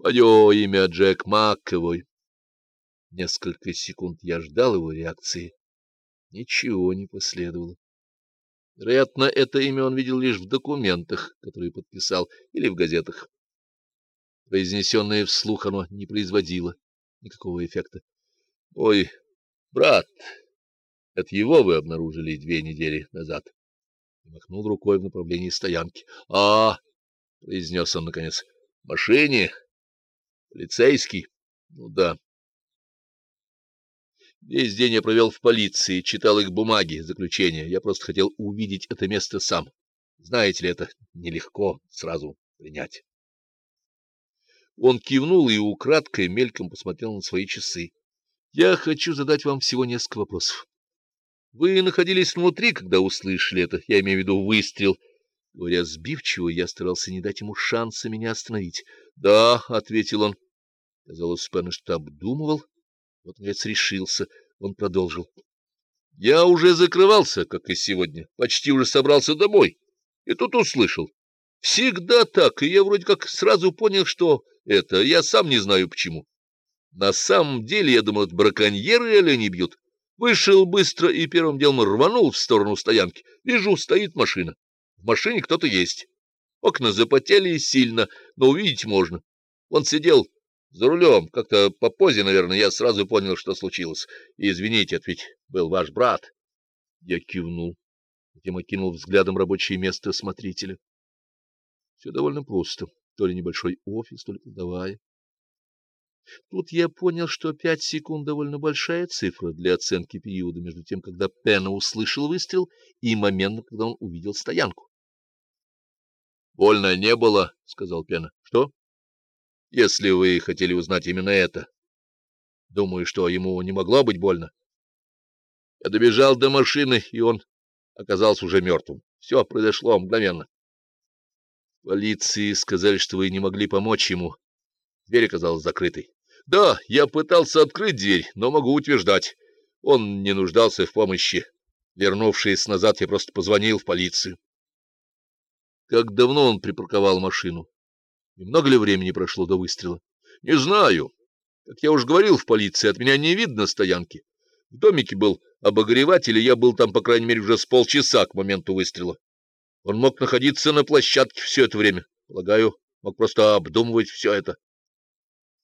Мое имя Джек Макэвой. Несколько секунд я ждал его реакции. Ничего не последовало. Вероятно, это имя он видел лишь в документах, которые подписал, или в газетах. Произнесенное вслух оно не производило никакого эффекта. — Ой, брат, это его вы обнаружили две недели назад. И махнул рукой в направлении стоянки. — А, — произнес он наконец, — машине? Полицейский? Ну да. Весь день я провел в полиции, читал их бумаги, заключения. Я просто хотел увидеть это место сам. Знаете ли, это нелегко сразу принять. Он кивнул и украдкой мельком посмотрел на свои часы. Я хочу задать вам всего несколько вопросов. Вы находились внутри, когда услышали это, я имею в виду выстрел. Говоря сбивчиво, я старался не дать ему шанса меня остановить. — Да, — ответил он. Казалось, Пен что обдумывал. Вот, наконец, решился. Он продолжил. — Я уже закрывался, как и сегодня, почти уже собрался домой. И тут услышал. Всегда так, и я вроде как сразу понял, что это, я сам не знаю почему. На самом деле, я думал, это браконьеры или они бьют. Вышел быстро и первым делом рванул в сторону стоянки. Вижу, стоит машина. В машине кто-то есть. Окна запотели сильно, но увидеть можно. Он сидел за рулем, как-то по позе, наверное, я сразу понял, что случилось. И, извините, это ведь был ваш брат. Я кивнул, затем окинул взглядом рабочее место смотрителя. Все довольно просто. То ли небольшой офис, то ли кладовая. Тут я понял, что пять секунд — довольно большая цифра для оценки периода между тем, когда Пена услышал выстрел, и моментом, когда он увидел стоянку. — Больно не было, — сказал Пена. — Что? — Если вы хотели узнать именно это. Думаю, что ему не могло быть больно. Я добежал до машины, и он оказался уже мертвым. Все произошло мгновенно. Полиции сказали, что вы не могли помочь ему. Дверь оказалась закрытой. Да, я пытался открыть дверь, но могу утверждать, он не нуждался в помощи. Вернувшись назад, я просто позвонил в полицию. Как давно он припарковал машину? Немного ли времени прошло до выстрела? Не знаю. Как я уже говорил в полиции, от меня не видно стоянки. В домике был обогреватель, и я был там, по крайней мере, уже с полчаса к моменту выстрела. Он мог находиться на площадке все это время. Полагаю, мог просто обдумывать все это.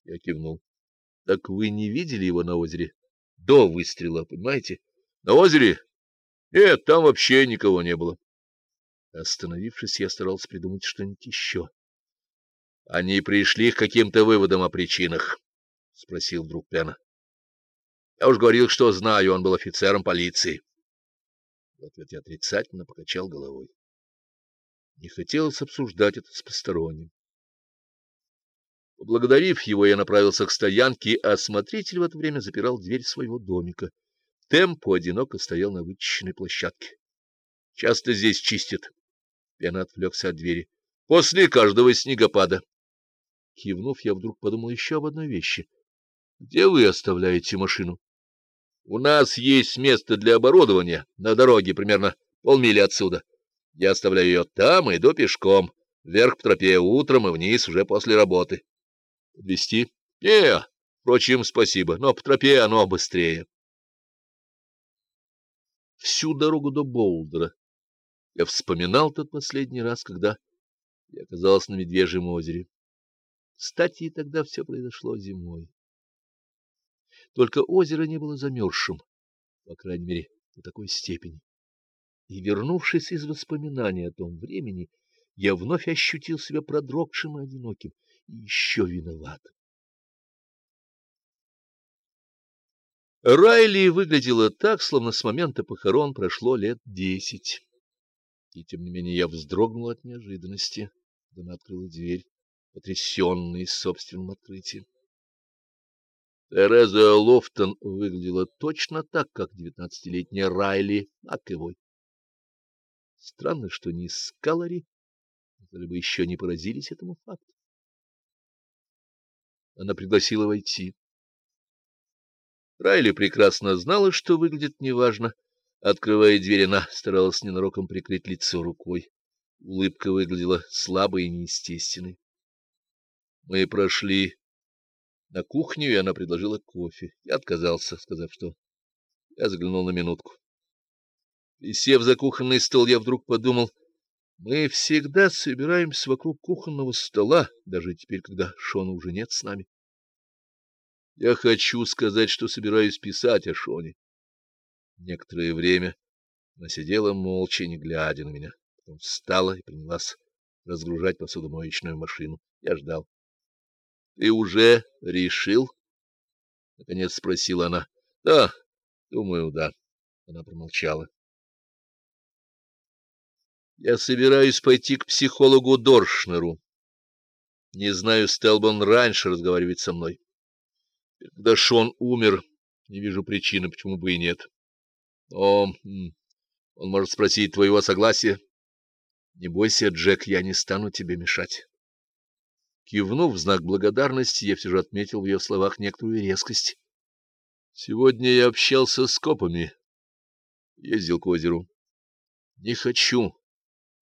Я кивнул. — Так вы не видели его на озере? До выстрела, понимаете? — На озере? Нет, там вообще никого не было. Остановившись, я старался придумать что-нибудь еще. — Они пришли к каким-то выводам о причинах? — спросил вдруг Пена. — Я уж говорил, что знаю, он был офицером полиции. В ответ я отрицательно покачал головой. Не хотелось обсуждать это с посторонним. Поблагодарив его, я направился к стоянке, а смотритель в это время запирал дверь своего домика. Темпо одиноко стоял на вычищенной площадке. Часто здесь чистят. Пена отвлекся от двери. После каждого снегопада. Кивнув, я вдруг подумал еще об одной вещи. Где вы оставляете машину? У нас есть место для оборудования на дороге, примерно полмили отсюда. Я оставляю ее там и иду пешком, вверх по тропе утром и вниз уже после работы. Подвести? Не, впрочем, спасибо, но по тропе оно быстрее. Всю дорогу до Болдера я вспоминал тот последний раз, когда я оказался на Медвежьем озере. Кстати, тогда все произошло зимой. Только озеро не было замерзшим, по крайней мере, до такой степени. И, вернувшись из воспоминаний о том времени, я вновь ощутил себя продрогшим и одиноким и еще виноват. Райли выглядела так, словно с момента похорон прошло лет десять. И тем не менее я вздрогнул от неожиданности, когда она открыла дверь, потрясенный собственным открытием. Тереза Лофтон выглядела точно так, как девятнадцатилетняя Райли Макэвой. Странно, что ни Скалари, бы еще не поразились этому факту. Она пригласила войти. Райли прекрасно знала, что выглядит неважно. Открывая дверь, она старалась ненароком прикрыть лицо рукой. Улыбка выглядела слабой и неестественной. Мы прошли на кухню, и она предложила кофе. Я отказался, сказав, что я заглянул на минутку. И, сев за кухонный стол, я вдруг подумал, мы всегда собираемся вокруг кухонного стола, даже теперь, когда Шона уже нет с нами. Я хочу сказать, что собираюсь писать о Шоне. Некоторое время она сидела молча, не глядя на меня. Потом встала и принялась разгружать посудомоечную машину. Я ждал. — Ты уже решил? — наконец спросила она. — Да, думаю, да. Она промолчала. — Я собираюсь пойти к психологу Доршнеру. Не знаю, стал бы он раньше разговаривать со мной. Когда Шон умер, не вижу причины, почему бы и нет. О, он может спросить твоего согласия. Не бойся, Джек, я не стану тебе мешать. Кивнув в знак благодарности, я все же отметил в ее словах некоторую резкость. Сегодня я общался с копами, ездил к озеру. Не хочу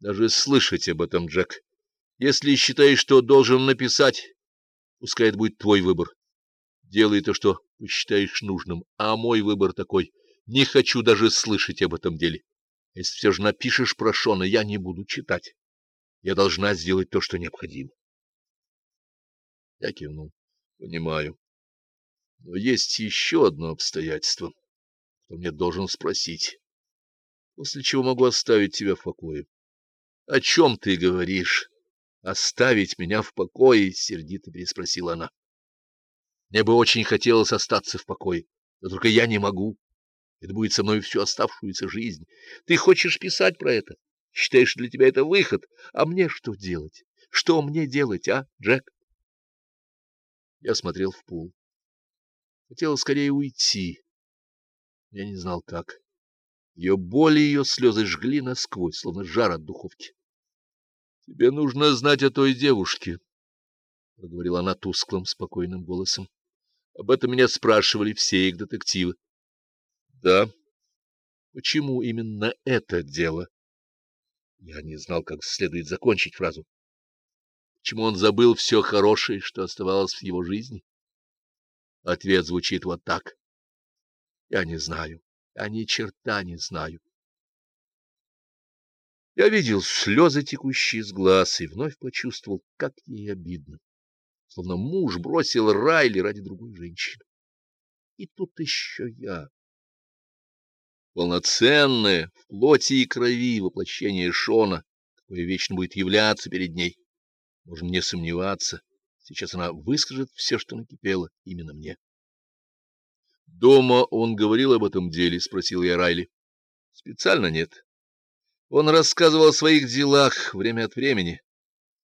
даже слышать об этом, Джек. Если считаешь, что должен написать, пускай это будет твой выбор. Делай то, что считаешь нужным, а мой выбор такой. Не хочу даже слышать об этом деле. Если все же напишешь про Шона, я не буду читать. Я должна сделать то, что необходимо. Я кивнул. Понимаю. Но есть еще одно обстоятельство, что мне должен спросить, после чего могу оставить тебя в покое. — О чем ты говоришь? — Оставить меня в покое? — сердито переспросила она. — Мне бы очень хотелось остаться в покое, но только я не могу. Это будет со мной всю оставшуюся жизнь. Ты хочешь писать про это? Считаешь, для тебя это выход? А мне что делать? Что мне делать, а, Джек? Я смотрел в пол. Хотел скорее уйти. Я не знал, как. Ее боль и ее слезы жгли насквозь, словно жар от духовки. — Тебе нужно знать о той девушке, — проговорила она тусклым, спокойным голосом. — Об этом меня спрашивали все их детективы. — Да. Почему именно это дело? Я не знал, как следует закончить фразу. Почему он забыл все хорошее, что оставалось в его жизни? Ответ звучит вот так. Я не знаю. Я ни черта не знаю. Я видел слезы, текущие из глаз, и вновь почувствовал, как ей обидно. Словно муж бросил Райли ради другой женщины. И тут еще я. Полноценное, в плоти и крови воплощение Шона, какое вечно будет являться перед ней. Можно не сомневаться, сейчас она выскажет все, что накипело именно мне. «Дома он говорил об этом деле?» — спросил я Райли. «Специально нет. Он рассказывал о своих делах время от времени.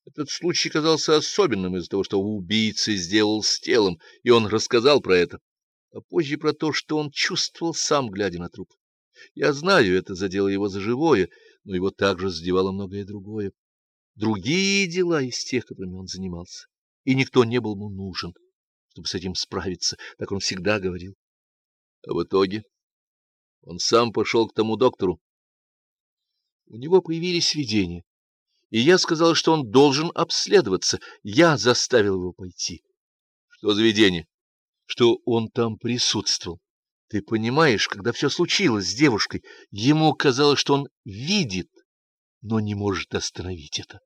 Этот случай казался особенным из-за того, что убийца сделал с телом, и он рассказал про это, а позже про то, что он чувствовал сам, глядя на труп. Я знаю, это задело его за живое, но его также задевало многое другое другие дела из тех, которыми он занимался, и никто не был ему нужен, чтобы с этим справиться, так он всегда говорил. А в итоге он сам пошел к тому доктору. У него появились видения, и я сказал, что он должен обследоваться. Я заставил его пойти. Что за видение? Что он там присутствовал. Ты понимаешь, когда все случилось с девушкой, ему казалось, что он видит, но не может остановить это.